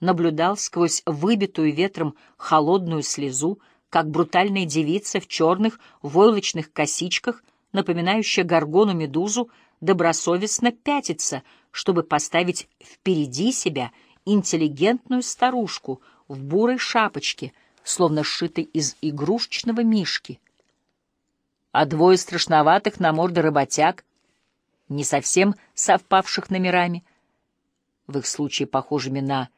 наблюдал сквозь выбитую ветром холодную слезу, как брутальная девица в черных войлочных косичках, напоминающая горгону-медузу, добросовестно пятится, чтобы поставить впереди себя интеллигентную старушку в бурой шапочке, словно сшитой из игрушечного мишки. А двое страшноватых на морды работяг, не совсем совпавших номерами, в их случае похожими на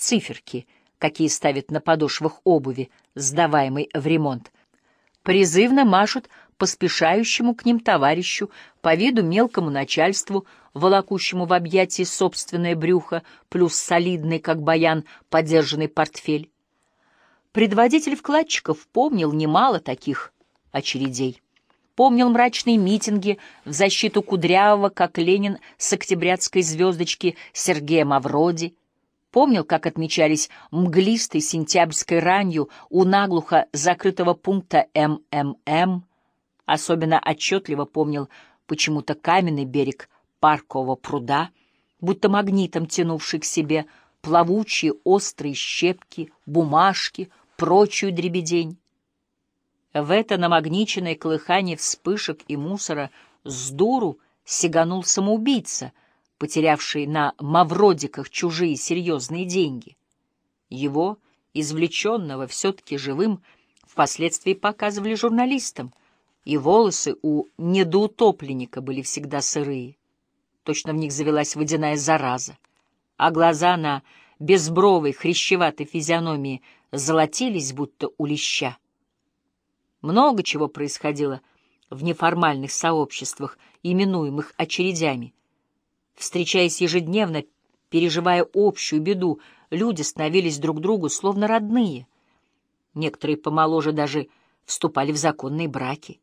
циферки, какие ставят на подошвах обуви, сдаваемой в ремонт, призывно машут поспешающему к ним товарищу, по виду мелкому начальству, волокущему в объятии собственное брюхо, плюс солидный, как баян, подержанный портфель. Предводитель вкладчиков помнил немало таких очередей. Помнил мрачные митинги в защиту Кудрявого, как Ленин с октябрятской звездочки Сергея Мавроди, Помнил, как отмечались мглистой сентябрьской ранью у наглухо закрытого пункта МММ. Особенно отчетливо помнил почему-то каменный берег паркового пруда, будто магнитом тянувший к себе плавучие острые щепки, бумажки, прочую дребедень. В это намагниченное колыхание вспышек и мусора с дуру сиганул самоубийца — потерявший на мавродиках чужие серьезные деньги. Его, извлеченного все-таки живым, впоследствии показывали журналистам, и волосы у недоутопленника были всегда сырые. Точно в них завелась водяная зараза, а глаза на безбровой хрящеватой физиономии золотились, будто у леща. Много чего происходило в неформальных сообществах, именуемых очередями — Встречаясь ежедневно, переживая общую беду, люди становились друг другу словно родные. Некоторые помоложе даже вступали в законные браки.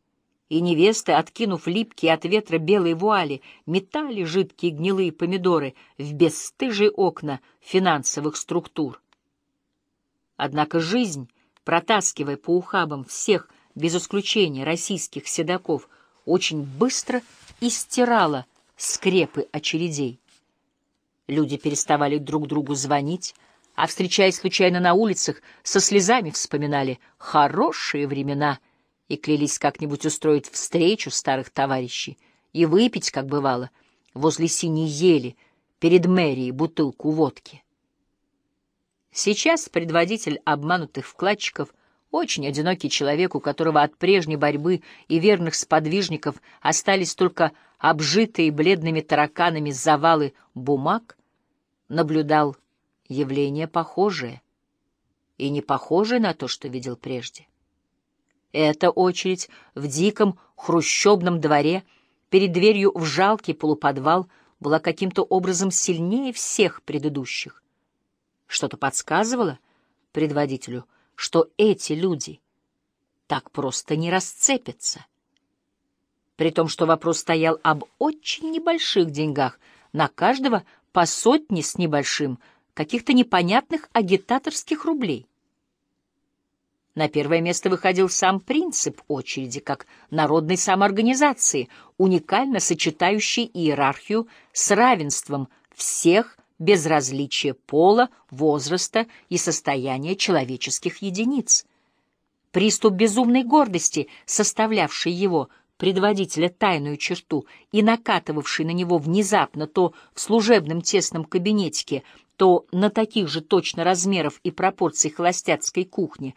И невесты, откинув липкие от ветра белые вуали, метали жидкие гнилые помидоры в бесстыжие окна финансовых структур. Однако жизнь, протаскивая по ухабам всех, без исключения российских седаков, очень быстро истирала скрепы очередей. Люди переставали друг другу звонить, а, встречаясь случайно на улицах, со слезами вспоминали хорошие времена и клялись как-нибудь устроить встречу старых товарищей и выпить, как бывало, возле синей ели перед мэрией бутылку водки. Сейчас предводитель обманутых вкладчиков очень одинокий человек, у которого от прежней борьбы и верных сподвижников остались только обжитые бледными тараканами завалы бумаг, наблюдал явление похожее и не похожее на то, что видел прежде. Эта очередь в диком хрущебном дворе перед дверью в жалкий полуподвал была каким-то образом сильнее всех предыдущих. Что-то подсказывало предводителю — что эти люди так просто не расцепятся. При том, что вопрос стоял об очень небольших деньгах, на каждого по сотне с небольшим, каких-то непонятных агитаторских рублей. На первое место выходил сам принцип очереди, как народной самоорганизации, уникально сочетающий иерархию с равенством всех без различия пола, возраста и состояния человеческих единиц. Приступ безумной гордости, составлявший его, предводителя тайную черту, и накатывавший на него внезапно то в служебном тесном кабинетике, то на таких же точно размеров и пропорций холостяцкой кухни,